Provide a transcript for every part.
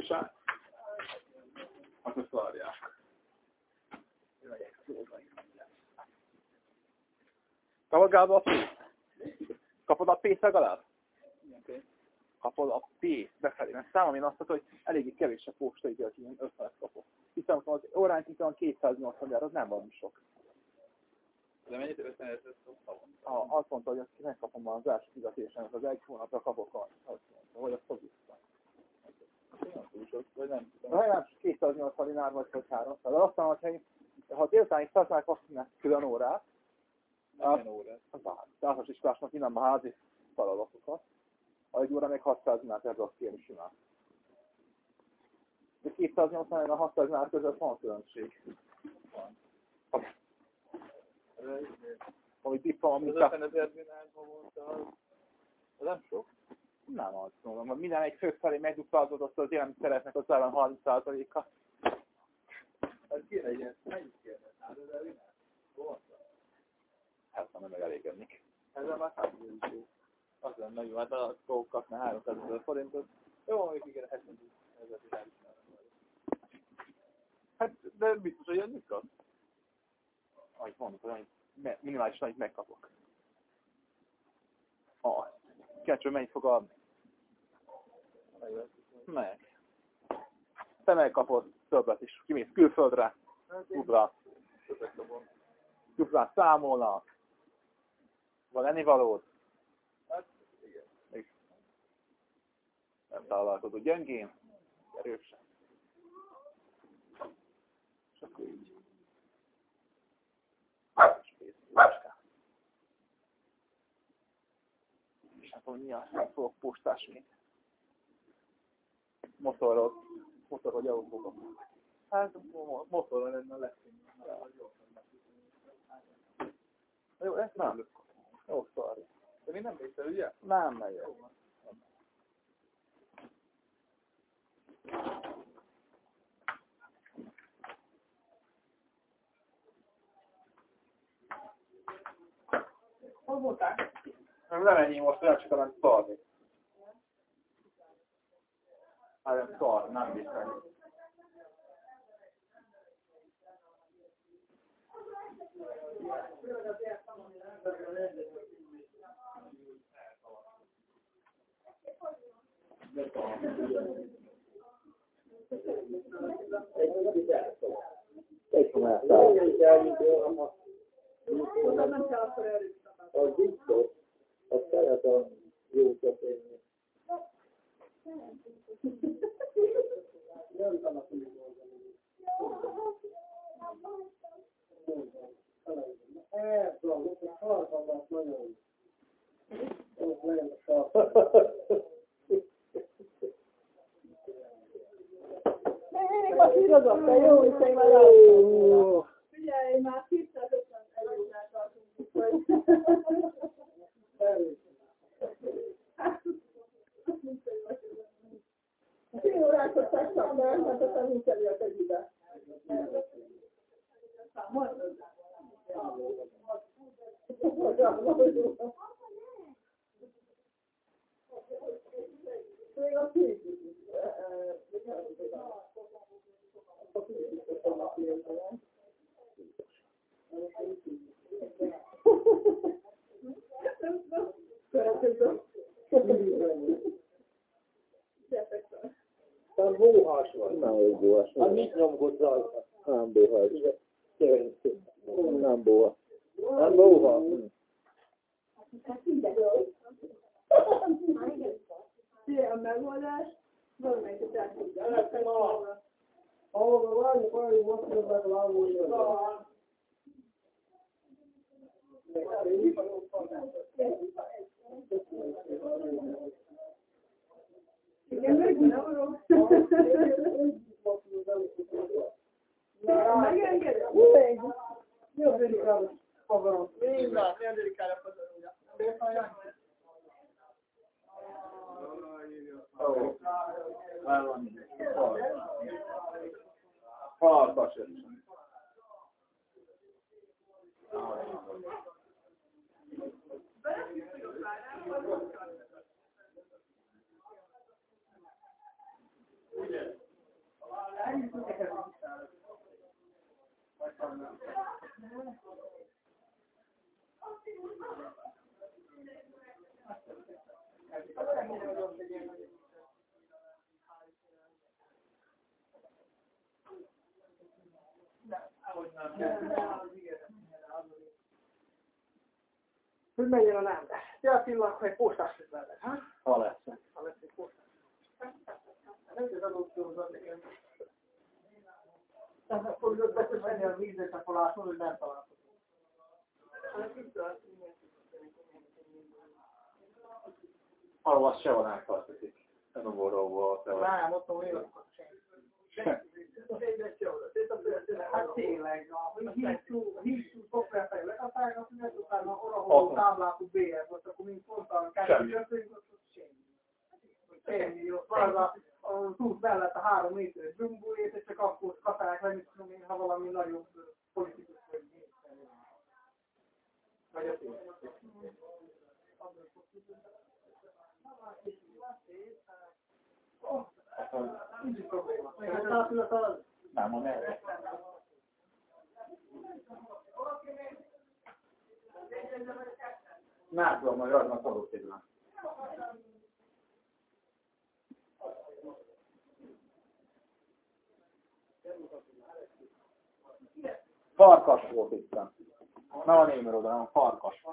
És át. Akkor szarják. Kapod Gábor a pénzt? Kapod a pénzt legalább? Kapod a pénzt befelé, mert számom én azt mondta, hogy eléggé kevés a posta idő, hogy ilyen 50 kapok. Hiszen az óránk itt van 280 ezer, az nem valami sok. De mennyit 50 ezer azt mondta, hogy azt megkapom az első fizetésen, az egy hónapra kapok, azt mondta, hogy azt fogjuk. Vagy nem tudom. Legalább 280 dinár vagy vagy 300. De aztán, hogyha ha délután is használják azt külön órát, Milyen órát? az általános iskolásnak innen a házi feladatokat, a egy óra még 600 dinár kell azt kérni simán. De 280 a 600 dinár között van különbség. Ami diploma, Az munkát, 50 ezer dinár havonta, az az nem sok? Nem azt mondom, hogy minden egy fő felé megduplázódott az élelmiszereknek az ellen 30%-a. Ez ilyen, mennyit kéne? 100 ezer dinár? Havonta? Hát nem megelégednik. Ezzel már 100 ezer jó. Az lenne jó, hát a kók kapna 300 ezer forintot. Jó, mondjuk igen, 70 ezer. Hát, de biztos, hogy ennyit kap? Ahogy mondok, hogy minimálisan annyit megkapok. Ah, kecső mennyit fog adni? Meg. Te megkapod többet is. Kimész külföldre, kapom. duplát számolnak. Van ennivalód? Hát, igen. Nem találkozó gyengén, erősen. És akkor így. És. És hát azt nem fogok postás még. Motorod, motor vagy autóba. Hát, mo- motorra lenne a legszínű. Jó, ezt nem. Jó, sorry. De még nem mész el, ugye? Nem megyek. Hol voltál? Nem, nem ennyi most, nem csak nem szarni. Hát nem szar, nem viszont. Egy Az biztos, az szeret a jó történni. Nem tudom, hogy Ez van, ott a sarkamban nagyon. Ott nagyon a sarkamban. Még masírozok, te jó, és én már látom. Figyelj, már 250 eurónál tartunk, úgyhogy... Fél órákat tettem be, mert aztán elért egy ide. Még a két Tehát bóhás vagy. Nem, hogy bóhás. Hát mit nyomkodsz rajta? Nem bóhás. Nem bóha. Nem bóha. A megoldás. Valamelyiket el tudja. Ahol várjuk, várjuk, most jön meg a lábújjön. Igen, megnyomom. Megengedem? Még. Jó, Délikáros, pagarom. Minden, milyen dedikára pazarolja. Ó, már van mindegy. Farkas is. Hogy menjen a nem? Ja, Attila, egy postás lesz vele, ha? Ha lesz. Ha lesz egy postás. Nem tudod adott nekem. Tehát akkor tudod beköszönni a látod, hogy nem találkozol. Az se van áttartozik. Ez a borróból. Nem, ott van olyan, Hát tényleg, a szoftverfejl lekapálják, azt mondják, utána orahol tábláltuk BR, most akkor mint mondtam, kettő jöttünk, ott semmi. Semmi, ott a, a túl mellett a három méteres dzsumbulét, és csak akkor kapálják le, tudom én, ha valami nagyobb politikus vagy Vagy a tényleg. Nincs probléma. Nem, a. Nem tudom, majd adnak adott időben. Farkas volt itt. Nem a némer oda, hanem a farkas.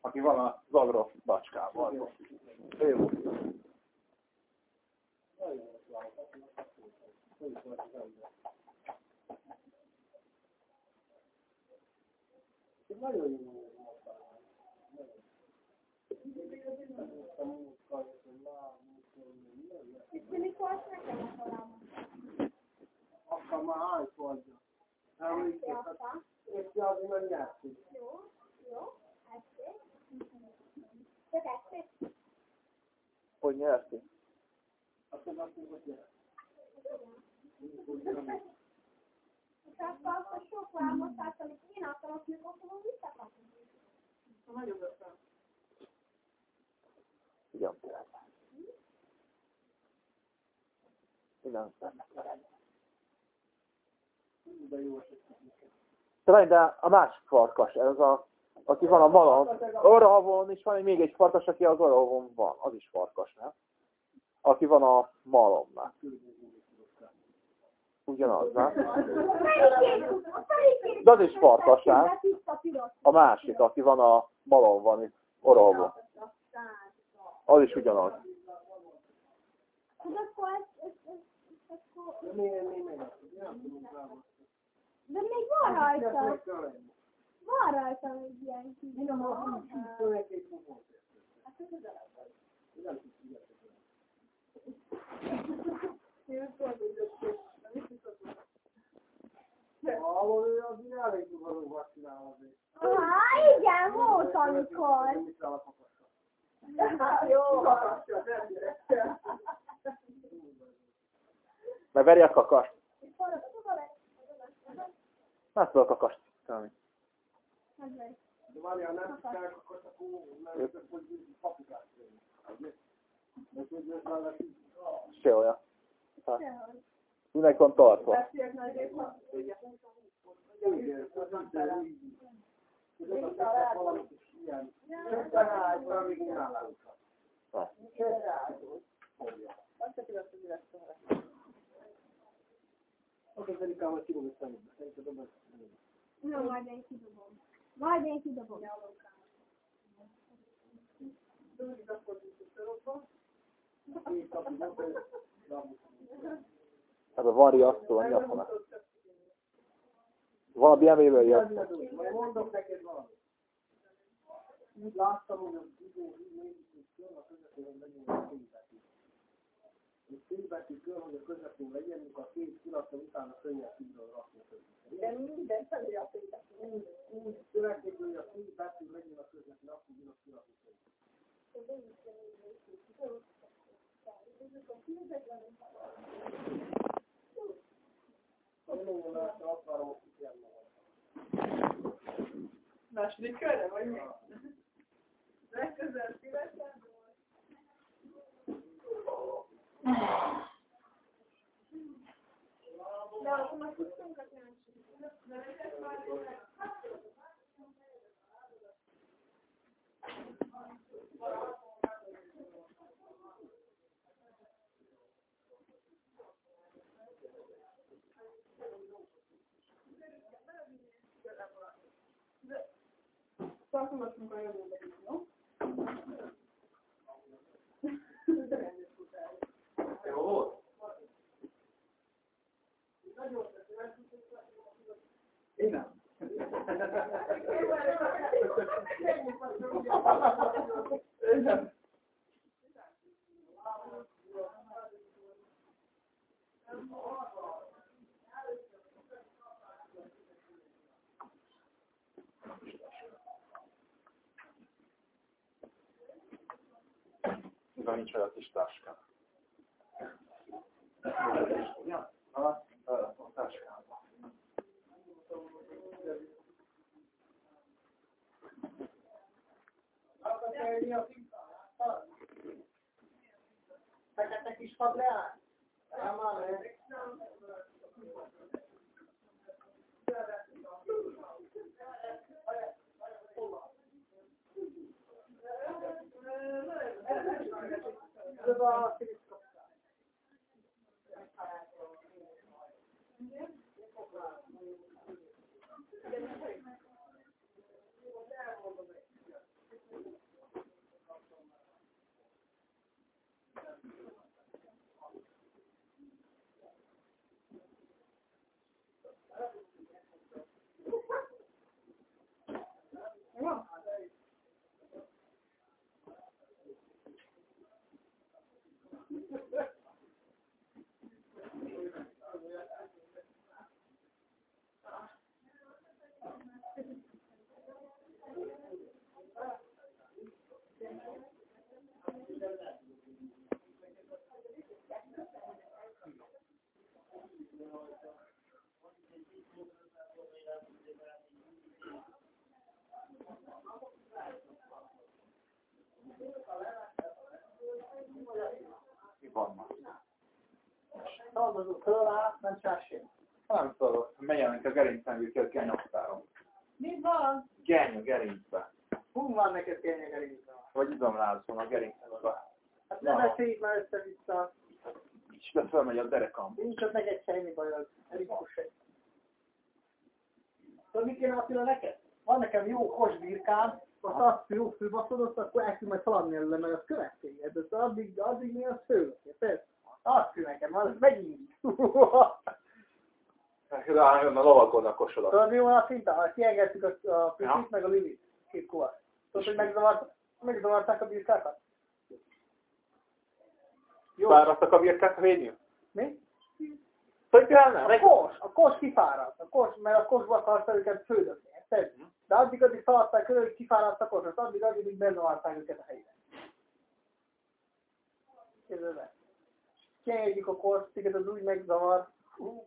Aki van a Zagrov bacskával. Ő volt. Nagyon jó. Akkor már hány fordja. Emlékeztet, és azért nem játszik. Hogy nyerti? Akkor már tudod, hogy Igen. Igen. De jó. De, a másik farkas, ez a, aki van a malom. Orahavon is van még egy farkas, aki az Orahavon van. Az is farkas, nem? Aki van a malomnál. Ugyanaz, nem? De az is farkas, nem? A másik, aki van a malom van itt Orahavon. Az is ugyanaz. Nem tudunk rá. De még van rajta. Van rajta egy ilyen kis. Én igen, volt amikor. A fakasra? Jó. Mert veri a kakast. Nem tudok kakast tenni. De várjál, nem akkor akkor nem tudják, hogy paprikát ez Se olyan. Hát, Mindenki van tartva. Igen, ez így. Ez az a tettek valamit is ilyen. Csak beállt, valamit csinálunk. Ha. Akkor hogy kidobod szemedbe. Szerinted dobod szemedbe. Na, majd én kidobom. Majd én kidobom. Két hogy Hát a mi azt mondom. Van a BMW-ből riasztó. Majd mondok neked valamit. Láttam, hogy az idő mégis kell a közepén legyen a félbetű kell, hogy a közepén legyen, a két pillanatra utána könnyebb tudod rakni a közepén. De minden felé a péntek. Úgy, úgy törekedj, hogy a félbetű legyen a közepén, akkor tudod kirakni a közepén. Én nagyon látta, azt várom, hogy kitérni magam. Második körre vagy mi? Legközelebb szívesen. De akkor most tudtunk a Tartogassunk a jövőbe is, jó? Jó volt? Én nem. Én nem. Mivel nincs olyan kis táskám. Ja, ha, a táskámban. Fekete kis padleán? Nem, már Ez a Mi van ma? Szalmazó föl alá, nem csássé. Nem tudok, megjelennek a gerincen, őket genyogtárom. Mi van? Geny a gerincbe. Hú van neked? Vagy izomlázom a gerincen az a... Hát ne beszélj már össze-vissza. És de fölmegy a derekam. Nincs ott neked semmi bajod. Rikus egy. Tudod, mit kéne Attila neked? Van nekem jó kos birkám, azt azt jó fülbaszodott, akkor elkül majd szaladni előle, mert az követséged. Ez addig, addig mi az fő? Érted? Azt kül nekem, az megint. Rájön a lovakodnak kosodat. Tudod, mi van a szinten? Ha kiengedtük a, a Ja. meg a Lilit. Két kovat. Tudod, hogy megzavart, megzavarták a birkákat? Jó. Fáradtak a birkák a végén? Mi? Hogy kell nem? A kos, a kos kifáradt, a kos, mert a kosba akarta őket fődözni, érted? De addig addig szaladták körül, hogy kifáradt a kosot, addig addig még bezavarták őket a helyre. Képzeld el. Kiengedjük a kos, téged az úgy megzavar. Hú.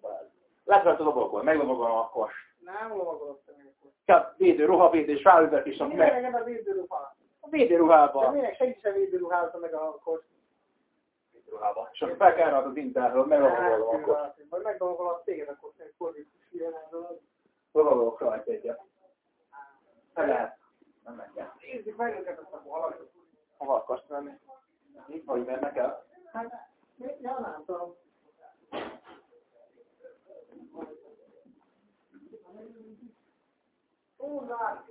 Lefelt a lovagol, meglomagolom a kos. Nem lovagolottam én a kos. Kell védő, ruhavédés, ráüvet is a Mi meg. legyen a védőruha? A De védőruhában. minek senki sem védőruházta meg a kos? Védőruhában. És akkor fel kell rajta az interről, meglomagolom a kos. Vagy téged a kos, egy fordítus ilyen dolog. Lovagolok rajta egyet. Nem lehet. Nem menjen. Nézzük meg őket azt a valakot. Hova akarsz menni? Itt vagy mennek el? Hát, mi- ja, nem tudom. Húzzák,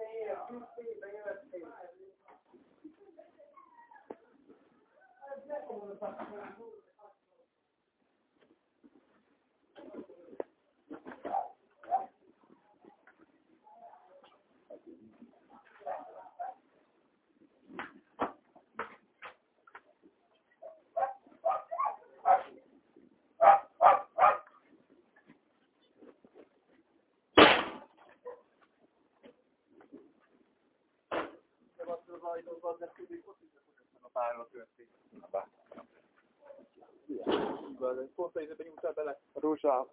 Pont a izébe nyújtál bele? A rózsá.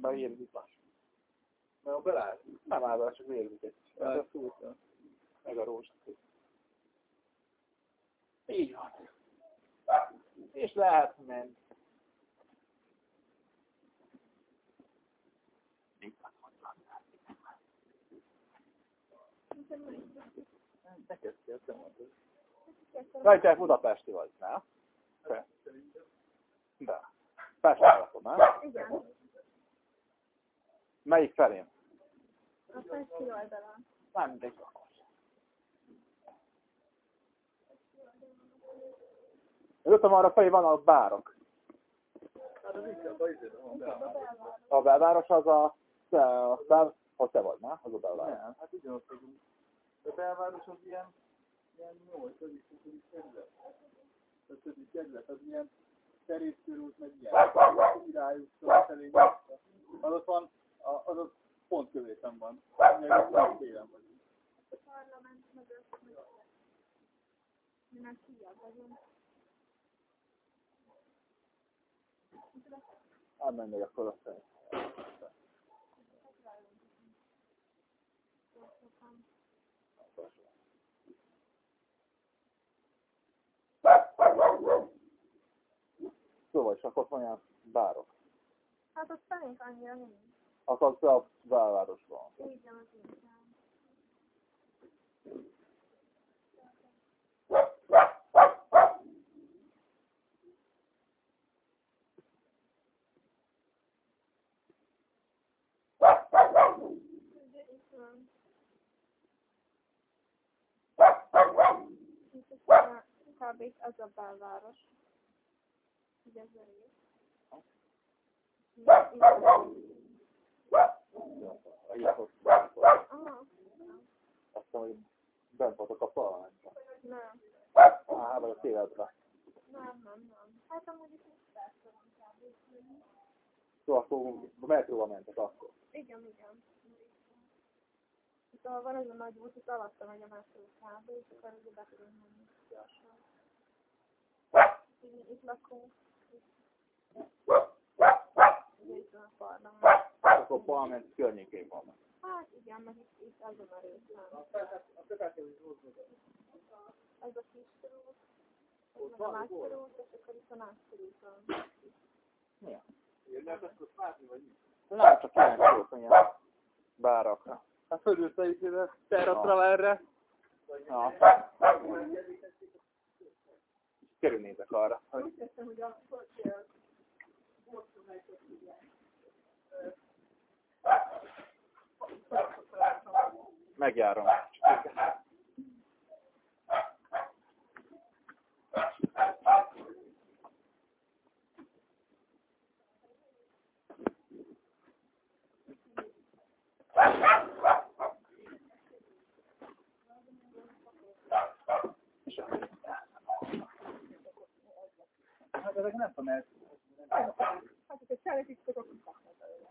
Már vérzitlás. Mert beláll? Nem áll bele, csak vérzik egy. Ez a szó. Meg a rózsá. Így van. És lehet menni. Thank you. Neked kell, te mondod. Rajtják Budapesti vagy, nem? Te. De. Lakod, nem? Igen. Melyik felén? A Pesti oldalon. Nem mindegy lakos. Előttem arra felé van a bárok. Hát a A belváros az a, a bel, ha te vagy, nem? Az a belváros. Nem, hát ugyanott vagyunk. A belváros az ilyen, ilyen 8. 10. kerület. A 10. kerület az ilyen Terészkörút, meg ilyen királyút, felé Az ott van, a- az ott pont középen van. Még télen vagyunk. A parlament mögött. Mi meg kijebb vagyunk. Elmenj még akkor a felé. És akkor ott van ilyen bárok. Hát ott felénk annyira nincs. Az az a belvárosban. Így van van, kb. az a belváros. Így ez a rész. Így- így- Aha, Azt hiszem, hogy bent voltak a parlamentben. nem. Á, vagy a tévedbe. Nem, nem, nem. Hát amúgy is. Szóval akkor a metróba mentek akkor. Igen, igen. Ahol van ez a nagy út, itt alatta megy a metró kb. és akkor ezzel be tudunk menni Itt lakunk. Ugye itt van a parlament. Akkor a parlament környékén vannak. Hát igen, meg itt, itt azon a részen. Ez a kis körút. Ez meg a nagy körút, és akkor itt a nagy körúton. Érnek ezt azt látni, vagy mi? Nem csak ilyen szók, ilyen bárakra. Hát fölülsz is ide, Terra Traverre. Ja. Körülnézek arra, hogy a megjárom. Hát ezek nem tudom, ez Hát, hogyha szeretik, akkor kapnak belőle.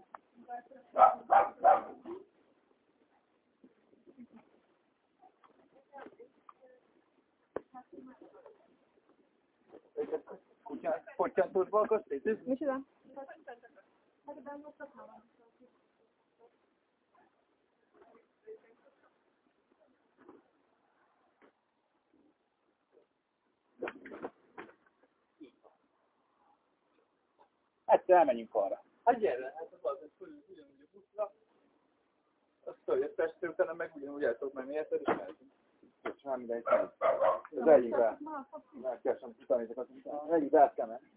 kutyán, tudsz balkozni? Micsoda? Hát. Egyszer elmenjünk arra. Hát gyere, hát az az, hogy ugyanúgy a buszra. Azt följössz Pestre, utána meg ugyanúgy el tudod menni, érted, és mehetünk. És nem mindegy. Az egyikbe. Megkeresem,utanézek az az egyikbe el kell menni.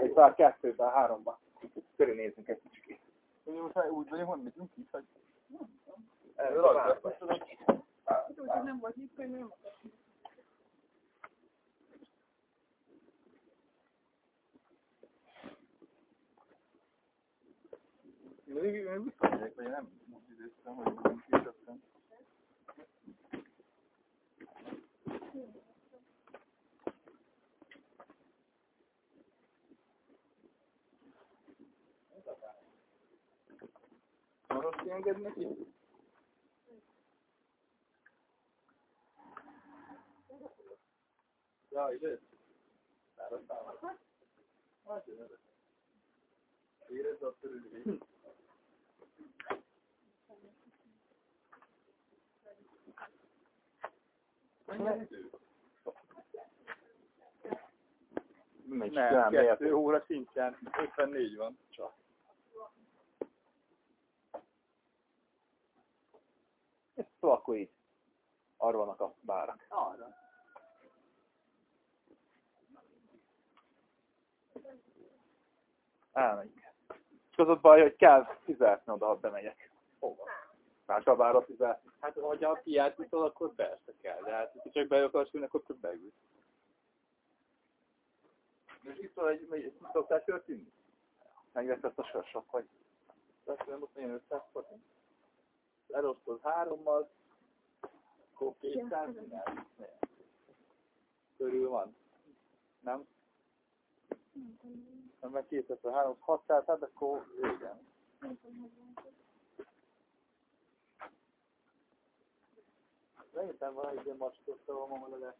Egy pár kettőben, háromban. Körülnézünk egy kicsit. Hogy most már úgy vagyunk, hogy hogy... Rajta. Hát úgy, hogy nem volt nyitva, hogy nem akartam. Még még visszamegyek, vagy nem most időztem, hogy megyünk ki, aztán... Maros kienged neki? Ja, ide? Száraztál? Hát, jön ez. Érezd a körülményt. Nincs Nem, nem, miért? kettő óra sincsen, 54 van. Csak. Szóval akkor így. Arra vannak a bárak. Arra. Elmegyünk. És az ott baj, hogy kell fizetni oda, ha bemegyek. Hova? Más a bárra fizetni. Hát, hogyha a kijátsítod, akkor persze kell, de hát, ha csak be akarsz ülni, akkor csak beülsz. És itt van egy, egy szoktál sört inni? Megvesz ezt a sörsok, vagy? Azt nem ott milyen 500 forint. Elosztod hárommal, akkor 200 dinár. Körül van. Nem? Nem, mert 200, 300, 600, hát akkor igen. Szerintem van egy ilyen macskos szavam, ahol lesz.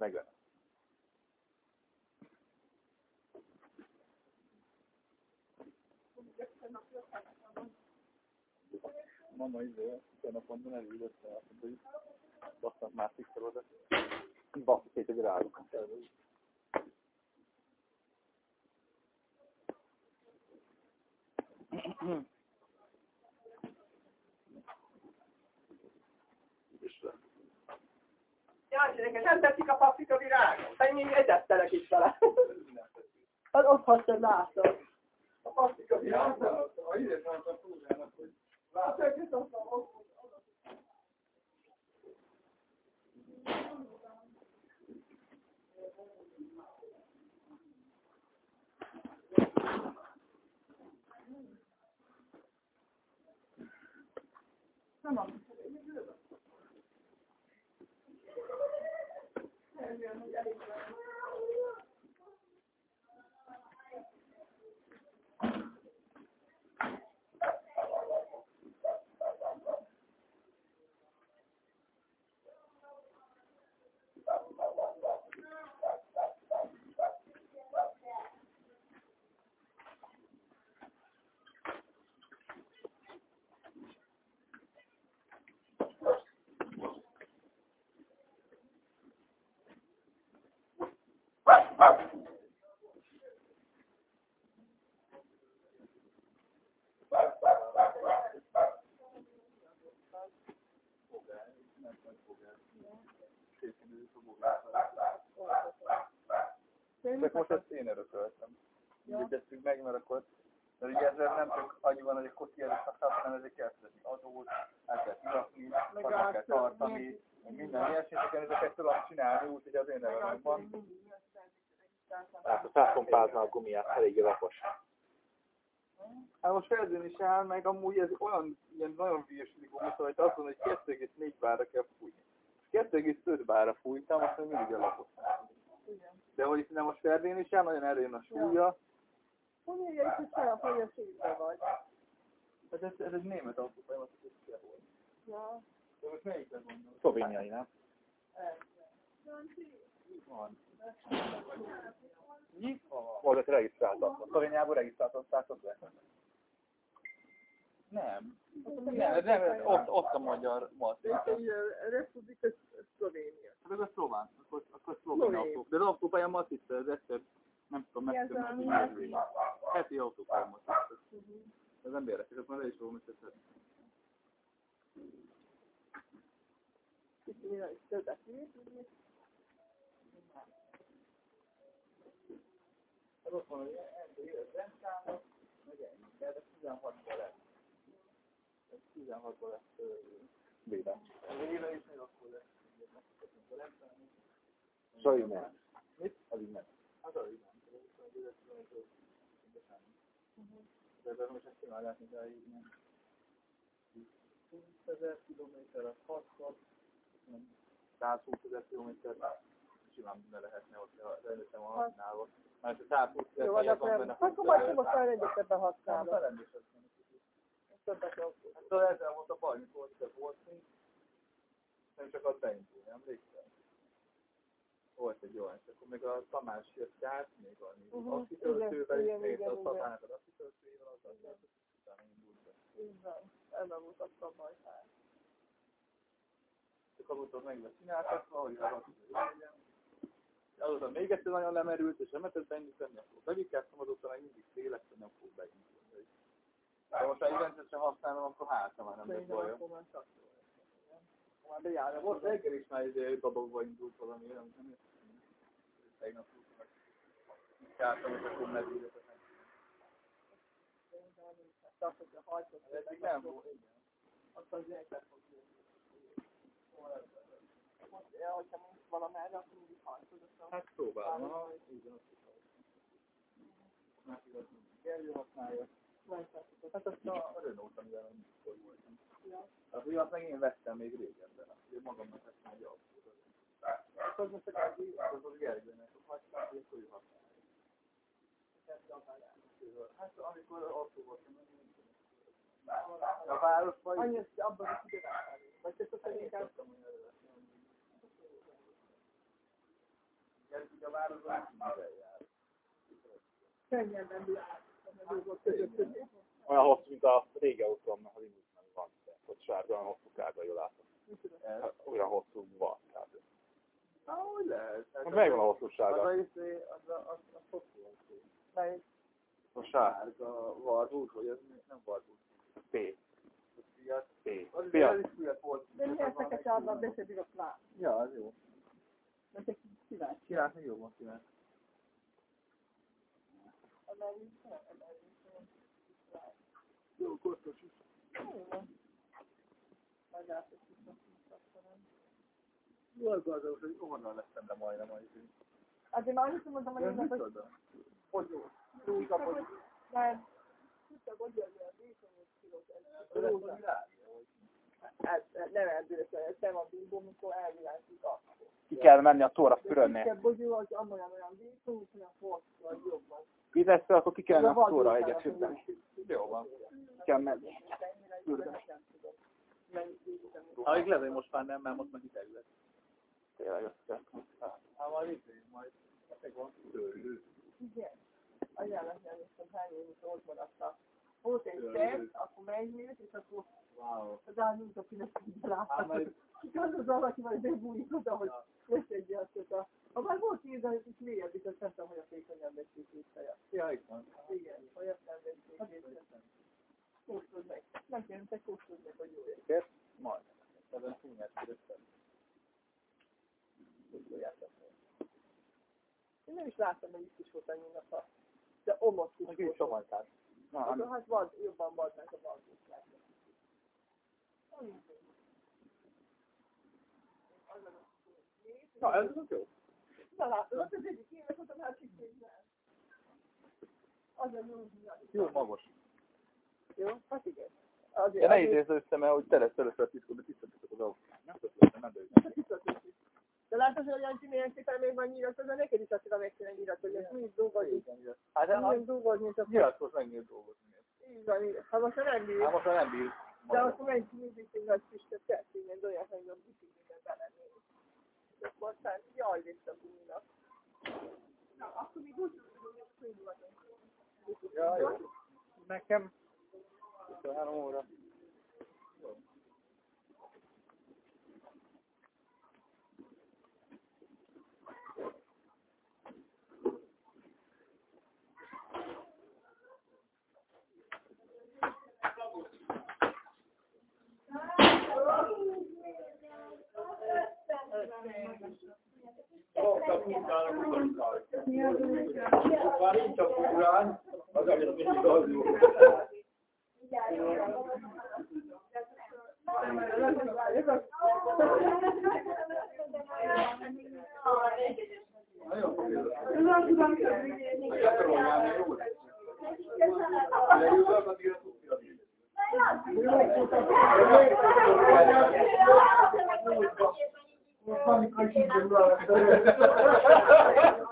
Megvan. Mama izé, tegnap mondom, elülött el, hogy Basznak másik szorodat. Basszik egy rájuk. Jáncsi, neked nem tetszik a paprika virág? Te még egyettelek is vele. Az ott hagytad látod. A paprika virág. Ha ide van a túlzának, hogy Csak most ezt én örököltem. Úgy tettük meg, mert akkor mert ugye ezzel nem csak annyi van, hogy a kocsi előtt használhat, hanem ezek kell fizetni adót, el kell kirakni, meg kell tartani, meg minden ilyesmit, ezeket tudom csinálni, úgyhogy az én nevem van. Hát a felpompázna a gumiát, eléggé lapos. Hát most felzőni is áll, meg amúgy ez olyan, ilyen nagyon virsli gumit, hogy azt mondja, hogy 2,4 bárra kell fújni. 2,5 bárra fújtam, azt mondja, mindig elapos. De hogy nem most Ferdén is áll, nagyon erőn a súlya. Hogy mondja, hogy te a folyaségbe vagy. Hát ez, ez egy német autópálya, azt hiszem, hogy volt. Ja. De most melyikre gondolsz? Szlovéniai, nem? Van. Nyitva van. Volt regisztráltatva. Szlovéniában regisztráltattátok le? Nem. Nem, nem, ott, ott a magyar matrix. Republika Szlovénia. Hát ez a szlován, akkor, akkor szlovén autó. De az autópálya matrix, ez egyszer, nem tudom, Mi meg az, tudom, ami hogy heti? Heti autópálya matrix. Ez nem érdekes, akkor le is fogom összeszedni. Minden is többet írt. Az ott van, hogy. De ez 16-ban lesz. Ez 16-ban lesz ö, Véve. az éve is, meg akkor lesz. A rendszámot. Nem. Mit? Alig nem. Az a igen. De ebben most ezt simán látni, de így nem. 20 ezer kilométer, az 60, nem 120 ezer kilométer, simán be lehetne ott, ha előttem a használva. Mert a 120 ezer Jó, de akkor, akkor majd fogok fel egyet ebbe használni. Szerencsés ez van. Többet jobb. Hát ezzel volt a baj, mikor te voltunk, nem csak az beindulni, emlékszel? Volt egy olyan, és akkor még a Tamás jött át, még a Mhm, akitöltővel, és még a. Tamának az akitöltőjével, az az, az utána indult be. Így van. Ebben volt a szabály. Csak azóta meg lesz csináltatva, hogy az akitöltő legyen. Azóta még egyszer nagyon lemerült, és nem lehetett beindítani, akkor bevikeztem, azóta meg mindig széles, hogy nem fog beindítani. De most ha rendszeresen használom, akkor hátra már nem lesz bajom. Már bejárja. Most reggel is már egy babokba indult valami, nem nem. Tegnap úsznak. Jártam, és akkor mezőre. Azt, hogyha hajtott, nem volt. azt az fog Ja, hogyha nincs valamerre, akkor mindig hajtod. Hát próbálom, ha így van, azt Másik azt mindig kell, használja. Hát azt a Renault, amivel amikor voltam. Hát ugye azt meg én vettem még régebben. Ugye magamnak vettem egy autót. Az most a Gergő, az az Gergőnek hagytam, hogy ő használja. Hát amikor autó voltam, a városban Annyi, hogy abban is ide ráállni. Vagy te tudod inkább Gergő a városban minden jár. Könnyebben. A között. Olyan hosszú, mint a régi autómnak, ha indult meg van. Ott sárga, olyan hosszú kárga, jól látom. Olyan hosszú van. Tehát. Ah, hogy lehet. Hát megvan a Az hosszúsága. a izé, az a, az a hosszú. Melyik? A sárga Warburg, vagy az nem Warburg. P. Az Fiat. P. Az Fiat. az is Fiat volt. De milyen fekete árban beszedik a plán? Ja, az jó. Mert egy kíváncsi. Csinálni jó van csinálni. A melyik? A melyik? Jó, kosztos is. Jó van. Megálltok is a Jó, az az, hogy onnan lettem le majdnem a izé. Azért már annyit mondtam, hogy én nem micsoda? Hogy jó? Rúzsapot. Nem. Tudtak, hogy jön a 28 kilót. A világ. Ez nem eldőlt, ez nem a bíbó, amikor elvilágzik akkor. Ki kell menni a tóra De fürönnél. kisebb bogyó az amolyan olyan bíbó, mint olyan hosszú, vagy jobban. Vizesztől, akkor ki kell Ez a a vadultára egyet hűteni. Jó van. Ki kell menni. Ha még lehet, hogy most már nem, mert most meg hideg lesz. Tényleg össze. Hát majd izé, majd megvan szőlő. Igen. Ajánlatnál néztem, hány évig ott maradtak. Volt egy akkor megnyílt, és akkor Wow. az állunk a kinek így Hát majd Igaz, az valaki majd bebújik oda, hogy összeadja azt hogy a... Ha már volt íz, de itt mélyebb, és azt tudom, hogy a egy kicsit feje. Ja. Igen, hogy azt nem vették. Kóstolj meg. Nem kérem, te kóstolj meg, hogy jó lesz. Kért? Majd. Ezen színet kérdeztem. Én nem is láttam, hogy itt is volt annyi nap, de omot is volt. somajtás. Na, Hát, hát van, jobban meg a balkót Na, ez az jó. Na látod, az az egyik éves, az a másik nem. Az a jó. Jó magos. Jó, hát igen. Azért, Ja, ne azért- idézz össze, mert hogy te lesz először a tisztod, de tisztadjátok az autót. Nem tudom, nem dőlj. De látod, hogy Jancsi milyen szépen még van nyilat, az a neked is azt tudom megcsinálni nyilat, hogy mi is dolgozik. Hát Nem nem, nem dolgozni, mint a nyilatkoz megnyílt dolgozni. így van. Ha most nem bír, Hát most nem bír. de akkor menj ki mindig egy nagy füstöt, kell minden olyan nagyon bicikliben belenél. És akkor aztán jaj, visszabújnak. Na, akkor mi úgy tudjuk, hogy Ja, jó. Nekem? 23 óra. Már nincs a fúrán, az előtt mindig az jó. Nagyon fogjuk. Gyakorolni jó lesz. Leülök, addigra tudja. Nem tudom, hogy bir cümle arasında.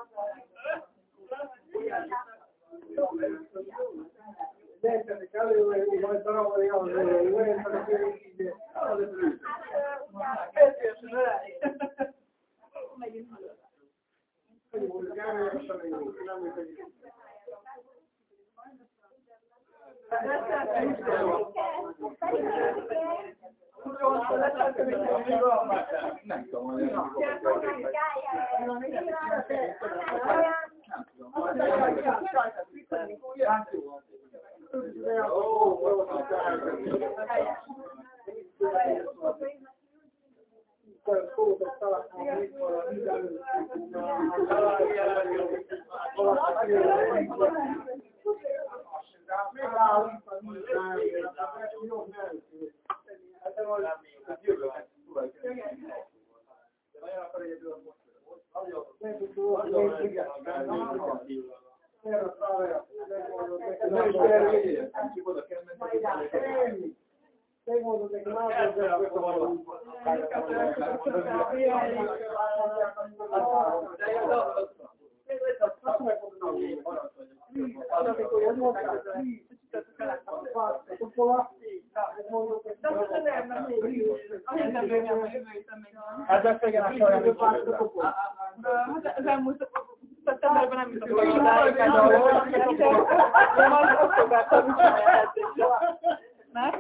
Hát beszéljen a saját Hát az elmúlt szeptemberben nem jutott meg odáig, de majd októberben is Nem?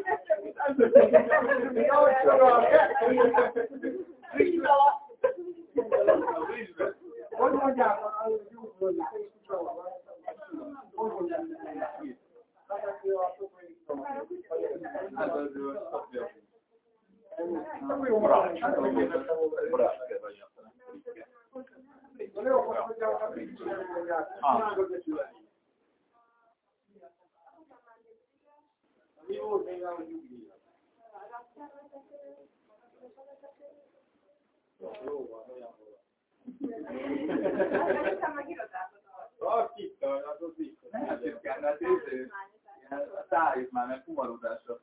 Akik, az az így. Nem, ez kell, mert ez szájt már, mert fuvarudásra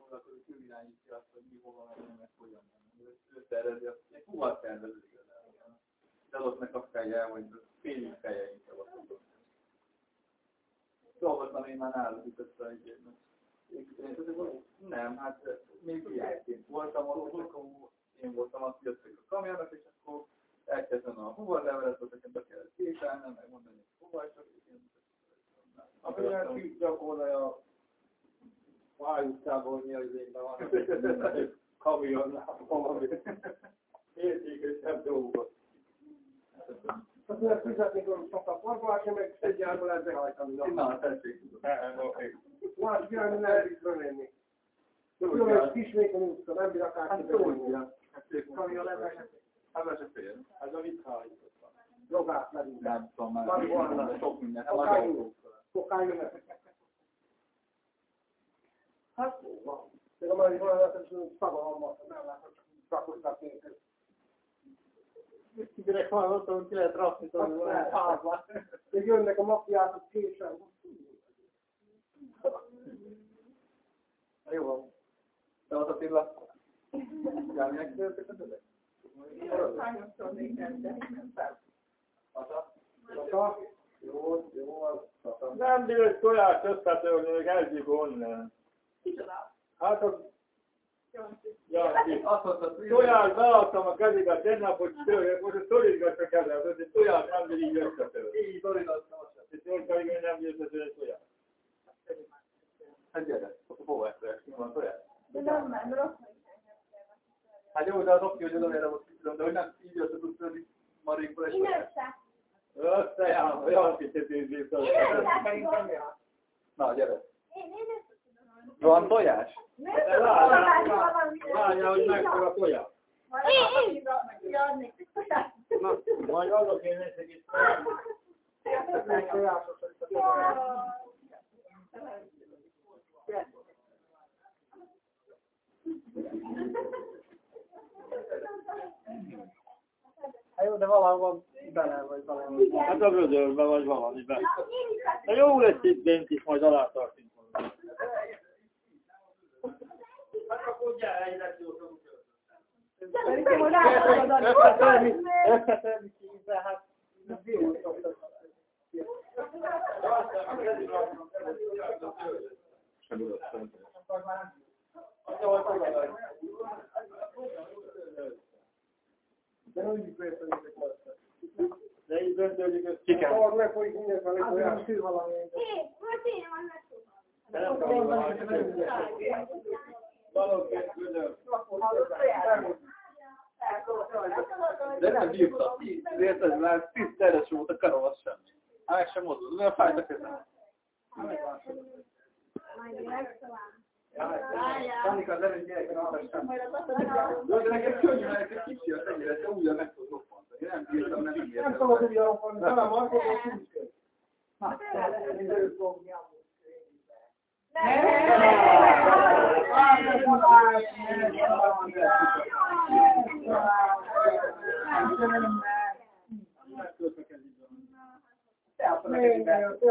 én már náluk össze egy. Nem, hát még diákként voltam ahol, én voltam azt, jöttek a kamionok, és akkor elkezdtem a fuvarlevelet, azokat be kellett kételnem, meg mondani, hogy fuvar, csak én Amilyen kigyakorolja a Vájutában, mi az én van, kamionnál valami értékesebb dolgot. Azt mondja, fizetni tudom sokat forgalásra, meg egy járba lehet behajtani. Na, tessék. Más járni ne elég fölmenni. Tudom, hogy kisméken utca, nem át. Hát szólja. Kamion ebben se fél. Ez a mit hajtotta. Jogát legyünk. Nem tudom már. Marihuana. Sok minden. Kokáin. Hát, de a marihuana, ez szagalmas, nem látok, rakoztak nélkül. Direkt hallottam, hogy ki lehet rakni, tudom, házba. Még jönnek a maffiátok későn. Jó van. De az Attila. Járni kérdeztek a többek? Tata? Jó, jó, az tata. Nem bírt tojást összetörni, még egyik onnan. Hát a. Azt mondta, hogy Tojást beadtam a kezébe tegnap, hogy tör, most a szorítgassa kezem, hogy tojást nem bír így összetörni. így szorítottam. És én pedig még nem bír összetörni tojást. Hát gyere, hova eszel? Mi van tojás? De nem, nem, rossz. Hát jó, de az oké, hogy oda erre most tudom, de hogy nem így össze tudsz törni marékból egy Én tojást. össze. Összejár, Janki, te tízzik Én össze. Na, gyere. Én, én össze tudom. Van tojás? Valami- valami- Várjál, hogy mekkora tojás. Nektek majd azok én itt. Még tojásos. Hát jó, de valahol bele vagy. Igen. Hát a vödörbe vagy valamibe. Na, is jó lesz itt bent is, majd alá tartink. Hát akkor gyere, egy lesz jó szó. Szerintem, hogy átadod a Összetörni, összetörni kézzel, hát jó. De úgy hogy De így döntődik össze. Ki kell. Ahol lefolyik mindenféle, hogy olyan szű valami. Én, most én van megszólom. De nem tudom, hogy. Valóként vödör. De nem bírta. Érted, mert tiszteles volt a karom, az semmi. Hát meg sem mozdult, olyan fájt a kezem. Annika az előtt gyerek, Jó, de nekem könnyű, mert egy kicsi a tenyere, te úgy meg tudod roppantani. Nem bírtam, nem így Nem szabad úgy roppantani, Markot, hogy úgy kell. Na, fogni a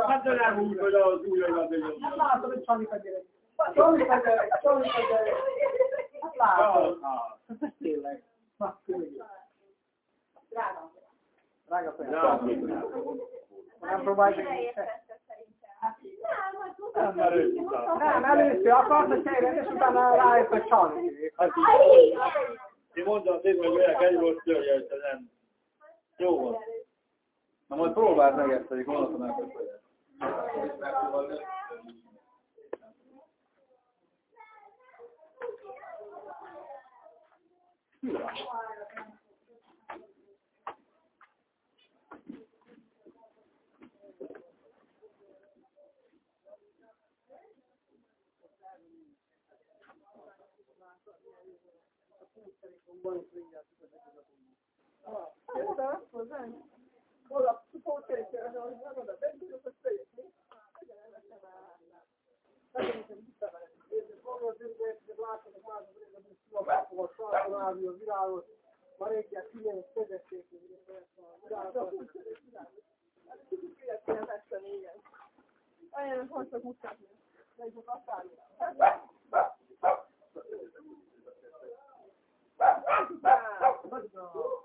Hát de nem úgy, hogy az ujjaimat legyen. Hát látod, hogy Csanika gyerek. Csanika gyerek, Csanika gyerek. Hát látod. Tényleg. Na, tényleg. Drága. Drága pénz. Nem próbálj meg. Nem, ő Nem, először akart a csejre, és utána rájött a csalni. Én mondtam tényleg, hogy olyan egy volt tőle, hogy te nem. Jó van. Na majd próbáld meg ezt, hogy gondolatom elköszönjük. Olyan, hogy csak mutatni. Legyen akármi.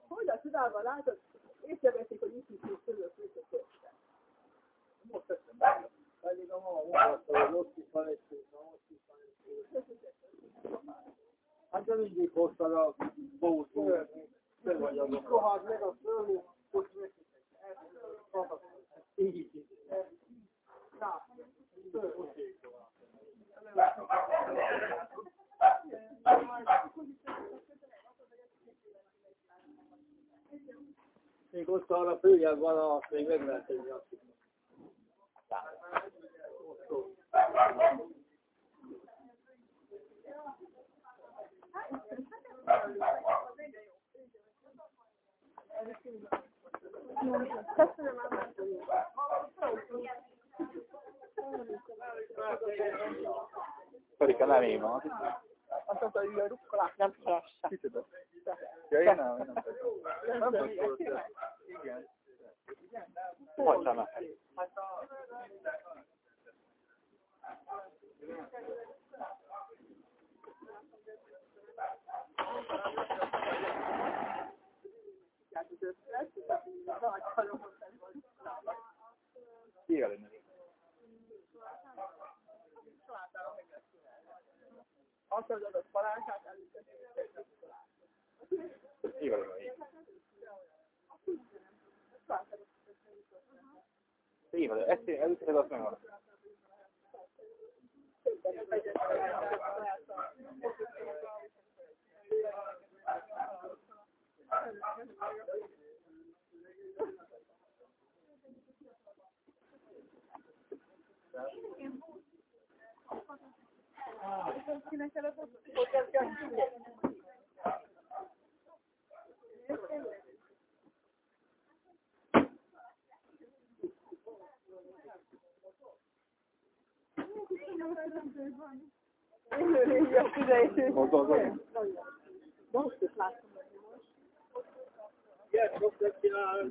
Hogy a csodában látod? Észreveszik, hogy itt is között őket Most teszem. Pedig a mama mondta, hogy ott is van egy na ott is van egy szép. Hát de mindig hoztad a bót. Te vagy az a Rohad meg a fölő, most. Így. Na, Még ott arra följebb van, a még meg lehet tenni azt. Köszönöm a Karika nem én van. Azt mondta, hogy a rukkolát nem szeresse. Kicsit. Ja, én nem, nem. Nem tudod. Igen. Hagyjanak. Igen. Azt mondod, hogy parázsát először. Igen. Igen, ezt én először azt megvan. Hozd, hozd, hozd. Igen, most csinál,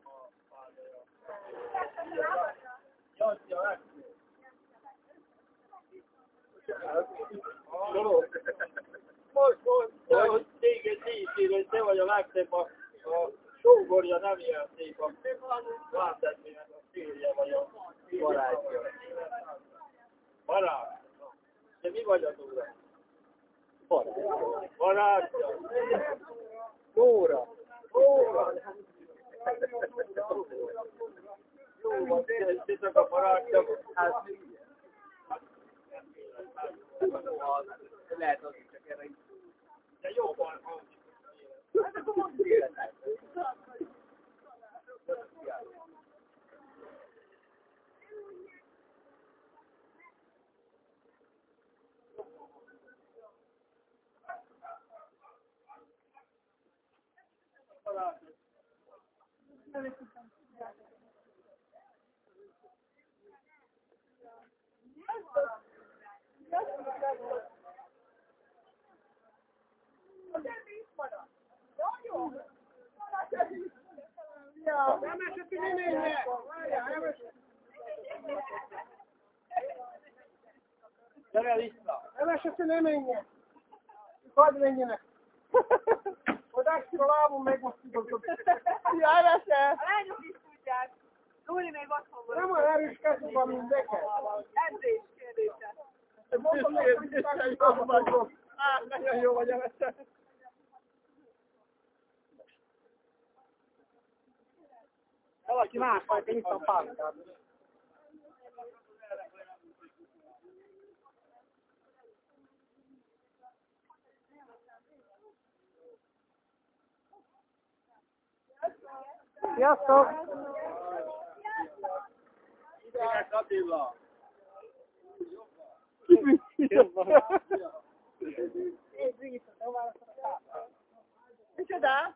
Most, most, most téged díjítélő, te vagy a legszebb, a, a sógorja nem ilyen szép, a Vándetmének a férje vagy a barátja. Barát. De mi vagy az óra? Barátja. Barátja. Nóra. Nóra. Jó van, tényleg a barátja. Hát lehet az csak erre is. De jobban hangzik. Hát akkor mondd életet. Nem esett, hogy nem menjek! Várjál, nem esett! Gyere vissza! Nem esett, nem menjek! Hadd menjenek! Ki a lábom, meg most tudod. Jaj, lesz A lányok is tudják. Lóri még otthon volt. Nem olyan erős kezű van, mint neked. Edzés kérdése. Mondom, hogy vagyok. Á, nagyon jó vagy a Valaki más majd itt a pántát. Sziasztok! Ideges Attila! Micsoda?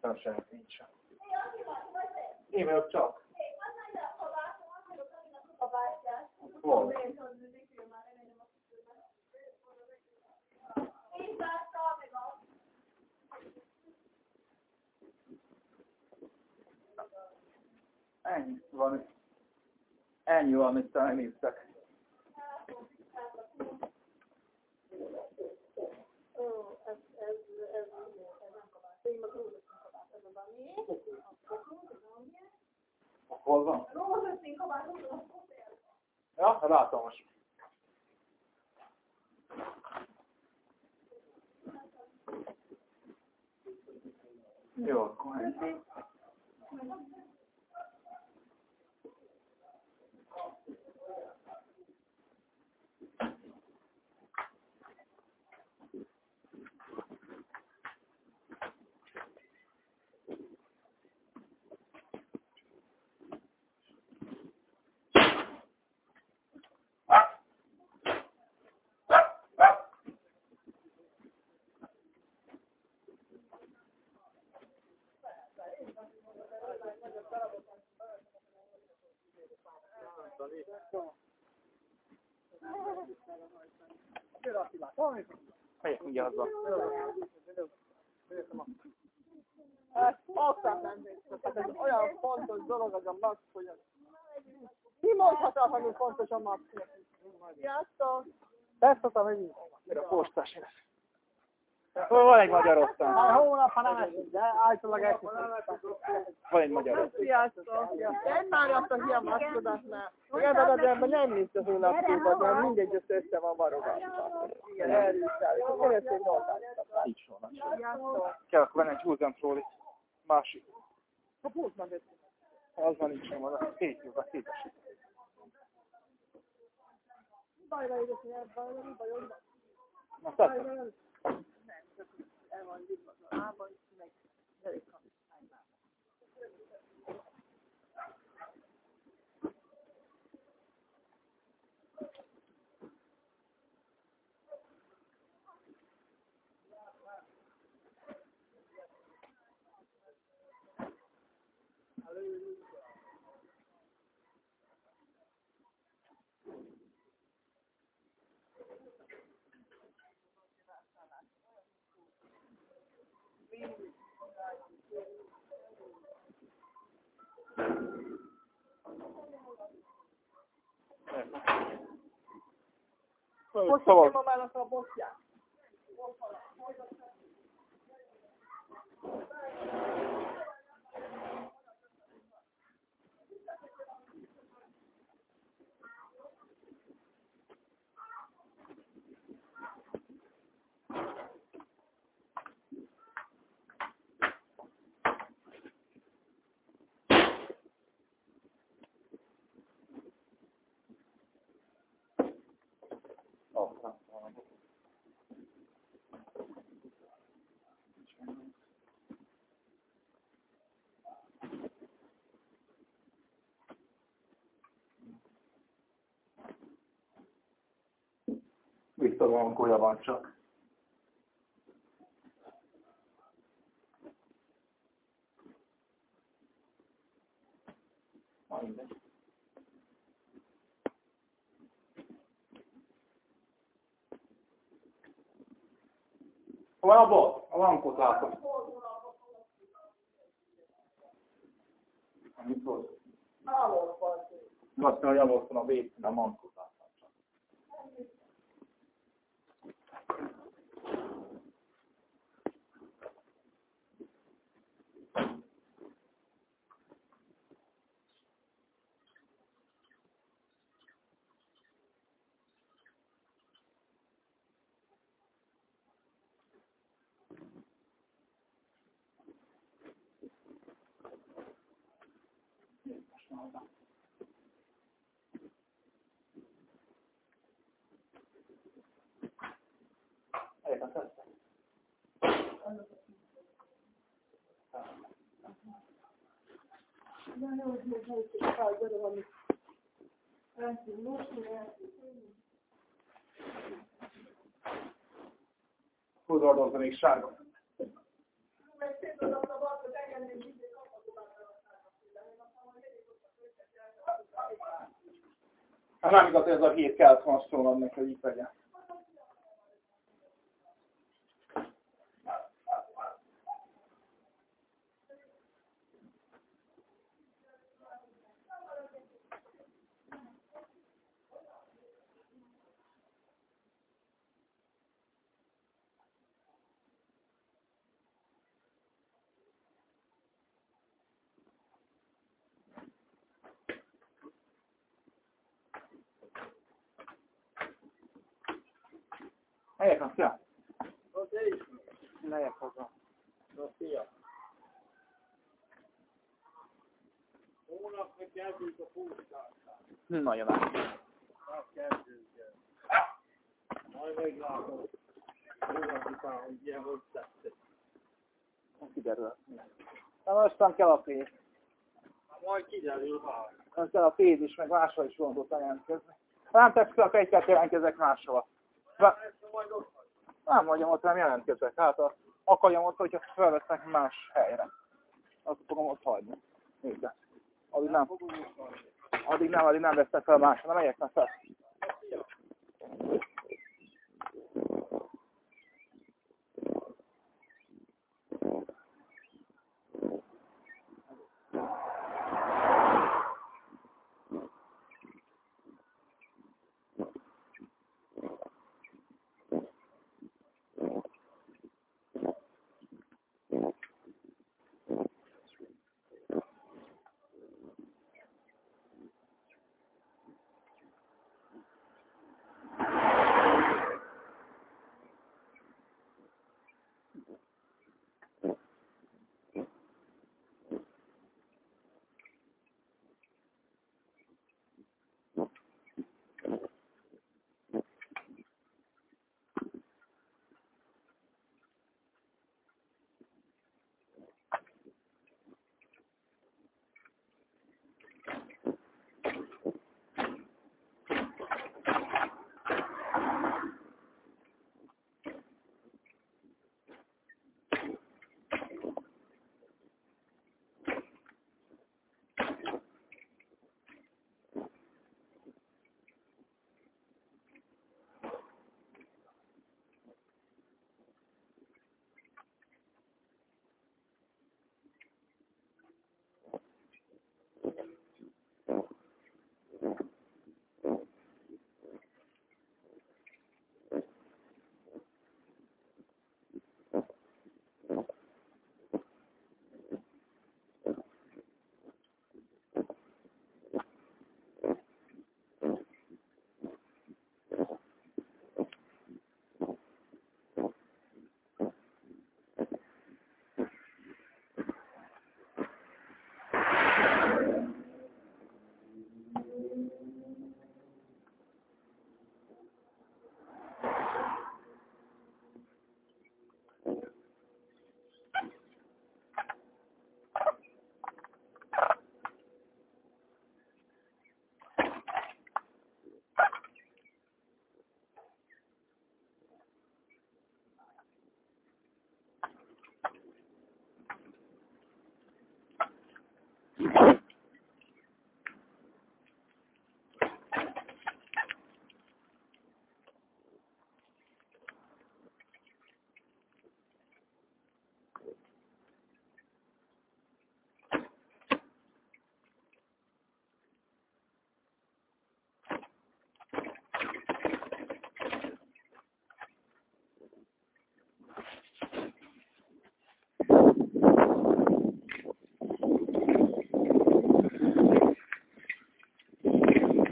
Nem semmi nincsen. Vagyok csak. Hol? Ennyi van. Ennyi van, amit te megnéztek. Hol van? Ja, látom most. Jó, akkor ennyi. Megyek mindjárt haza. Hát, aztán Hát ez olyan fontos dolog az a max, hogy az... Kimondhatatlanul fontos a max. Sziasztok! Beszéltem, hogy Mire a postás lesz. Van egy magyar Már hónap, ha nem esik, de általában esik. Van egy magyar osztán. Sziasztok! Én már azt a hia maszkodat de az ebben nem nincs az ünnepképad, mert mindegy össze, össze van varogatva. Igen, erről is el. Én ezt egy normális. Nincs volna. Sziasztok! Kell akkor venni egy húzam trólit. Másik. A pultnak egy Az van nincs nyomva, a két jó, a szétesik. bajra édes, hogy elbajra, bajra, Na, tettem. el van lépve az lába, meg derékkapitányban. Most Szóval, a mamának a bosszját. oh, nem, nem. Viktor Vankója van csak. Mindegy. Hol a bot? A lankot látom. Mit volt? Azt mondja, hogy aludtam a bét, a mankot láttam csak. Tettem. Húzordozza még sárga. Hát nem igaz, ez a hét kellett volna szólnodnak, hogy itt legyen. Helyek szia. Melyek hozzá. szia. Hónap meg kezdjük a pusztáltást. Nagyon át. Hát kezdjük el. Majd meglátom. Hónap után, hogy ilyen hogy tetszett. Kiderül. Na mostan kell a pénz. Majd kiderül, ha. Az kell a pénz is, meg máshol is gondot jelentkezni. Nem tesz fel, egy jelentkezek máshol. Nem mondjam, ott nem jelentkezek. Hát a, akarjam ott, hogyha felvesznek más helyre. Azt fogom ott hagyni. Igen. Addig nem, addig nem, addig nem vesznek fel másra. Nem megyek meg fel.